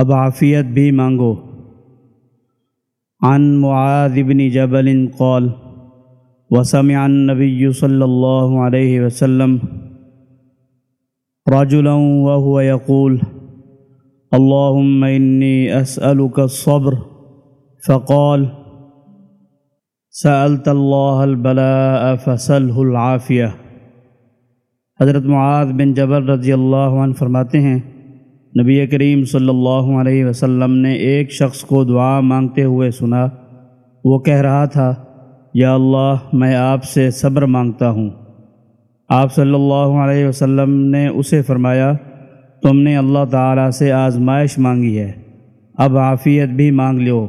اب عافیت بھی مانگو۔ عن معاذ بن جبل قال، وسمع النبي صلى الله عليه وسلم رجلا وهو يقول اللهم إني أسألك الصبر، فقال، سألت الله البلاء فسله العافية حضرت معاذ بن جبل رضی اللہ عنہ فرماتے ہیں نبی کریم صلی اللہ علیہ وسلم نے ایک شخص کو دعا مانگتے ہوئے سنا۔ وہ کہہ رہا تھا، یا اللہ، میں آپ سے صبر مانگتا ہوں۔ آپ صلی اللہ علیہ وسلم نے اسے فرمایا، تم نے اللہ تعالیٰ سے آزمائش مانگی ہے۔ اب عافیت بھی مانگ لو